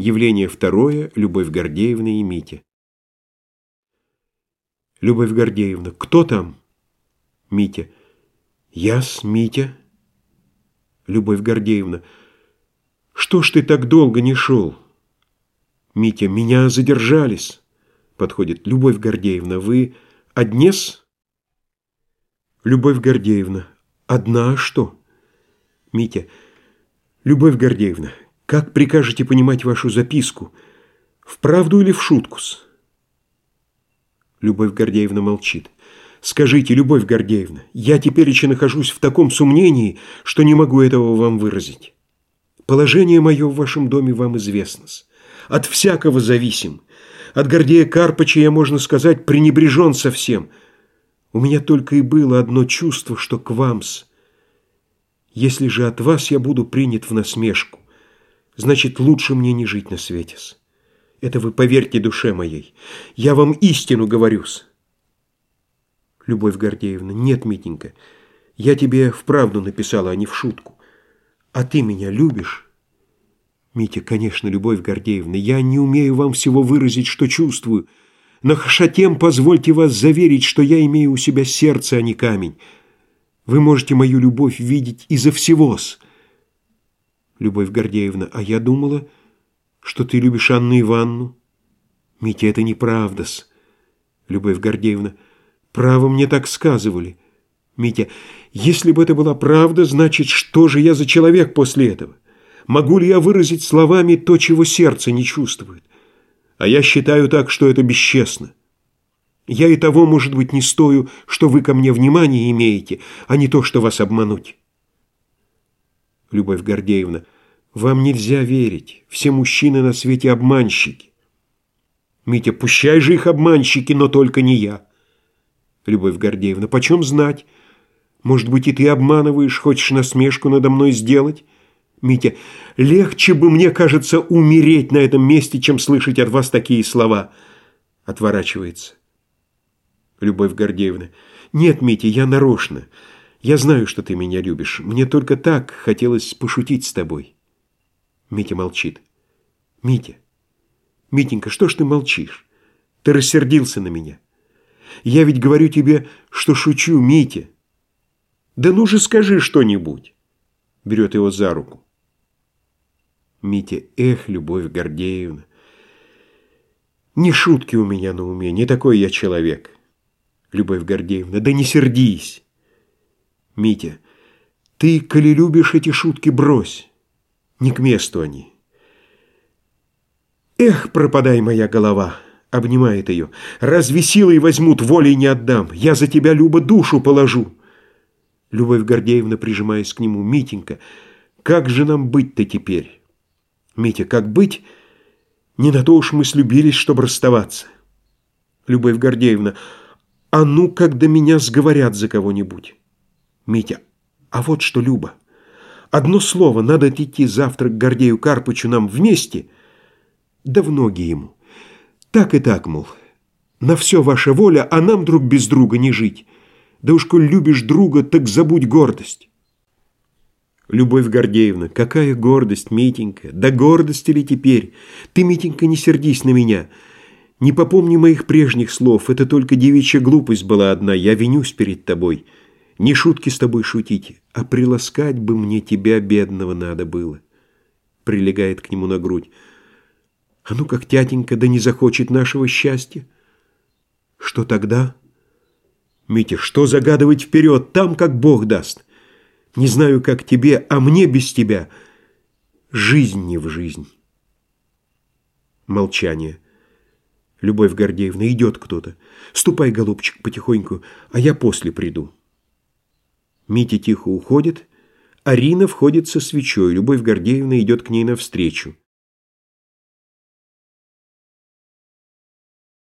Явление второе. Любовь Гордеевна и Митя. Любовь Гордеевна. Кто там? Митя. Я-с, Митя. Любовь Гордеевна. Что ж ты так долго не шел? Митя. Меня задержались. Подходит. Любовь Гордеевна. Вы однес? Любовь Гордеевна. Одна, что? Митя. Любовь Гордеевна, как прикажете понимать вашу записку? В правду или в шутку-с? Любовь Гордеевна молчит. Скажите, Любовь Гордеевна, я теперь еще нахожусь в таком сомнении, что не могу этого вам выразить. Положение мое в вашем доме вам известно. -с. От всякого зависим. От Гордея Карпача я, можно сказать, пренебрежен совсем. У меня только и было одно чувство, что к вам-с. Если же от вас я буду принят в насмешку, значит, лучше мне не жить на свете -с. Это вы поверьте душе моей. Я вам истину говорю-с. Любовь Гордеевна, нет, Митенька, я тебе вправду написала, а не в шутку. А ты меня любишь? Митя, конечно, Любовь Гордеевна, я не умею вам всего выразить, что чувствую, но хашатем позвольте вас заверить, что я имею у себя сердце, а не камень. Вы можете мою любовь видеть изо всего-с. Любовь Гордеевна, а я думала, что ты любишь Анну Ивановну. Митя, это неправда-с. Любовь Гордеевна, право мне так сказывали. Митя, если бы это была правда, значит, что же я за человек после этого? Могу ли я выразить словами то, чего сердце не чувствует? А я считаю так, что это бесчестно. Я и того, может быть, не стою, что вы ко мне внимание имеете, а не то, что вас обмануть. Любовь Гордеевна, вам нельзя верить. Все мужчины на свете обманщики. Митя, пущай же их обманщики, но только не я. Любовь Гордеевна, почем знать? Может быть, и ты обманываешь, хочешь насмешку надо мной сделать? Митя, легче бы, мне кажется, умереть на этом месте, чем слышать от вас такие слова. Отворачивается. Любовь Гордеевна. «Нет, Митя, я нарочно. Я знаю, что ты меня любишь. Мне только так хотелось пошутить с тобой». Митя молчит. «Митя, Митенька, что ж ты молчишь? Ты рассердился на меня. Я ведь говорю тебе, что шучу, Митя. Да ну же скажи что-нибудь!» Берет его за руку. Митя, эх, Любовь Гордеевна, не шутки у меня на уме, не такой я человек. Любовь Гордеевна, да не сердись. Митя, ты, коли любишь эти шутки, брось. Не к месту они. Эх, пропадай моя голова, обнимает ее. Разве силой возьмут, волей не отдам. Я за тебя, Люба, душу положу. Любовь Гордеевна, прижимаясь к нему, Митенька, как же нам быть-то теперь? Митя, как быть? Не на то уж мы слюбились, чтобы расставаться. Любовь Гордеевна, а ну, когда меня сговорят за кого-нибудь. Митя, а вот что, Люба, одно слово, надо идти завтра к Гордею Карпычу нам вместе, да в ноги ему. Так и так, мол, на все ваша воля, а нам друг без друга не жить. Да уж, коль любишь друга, так забудь гордость. Любовь Гордеевна, какая гордость, Митенька, да гордость ли теперь? Ты, Митенька, не сердись на меня, — не попомни моих прежних слов, это только девичья глупость была одна, я винюсь перед тобой. Не шутки с тобой шутить, а приласкать бы мне тебя, бедного, надо было. Прилегает к нему на грудь. А ну как тятенька, да не захочет нашего счастья. Что тогда? Митя, что загадывать вперед, там как Бог даст. Не знаю, как тебе, а мне без тебя. Жизнь не в жизнь. Молчание. Любовь Гордеевна, идет кто-то. Ступай, голубчик, потихоньку, а я после приду. Митя тихо уходит, Арина входит со свечой. Любовь Гордеевна идет к ней навстречу.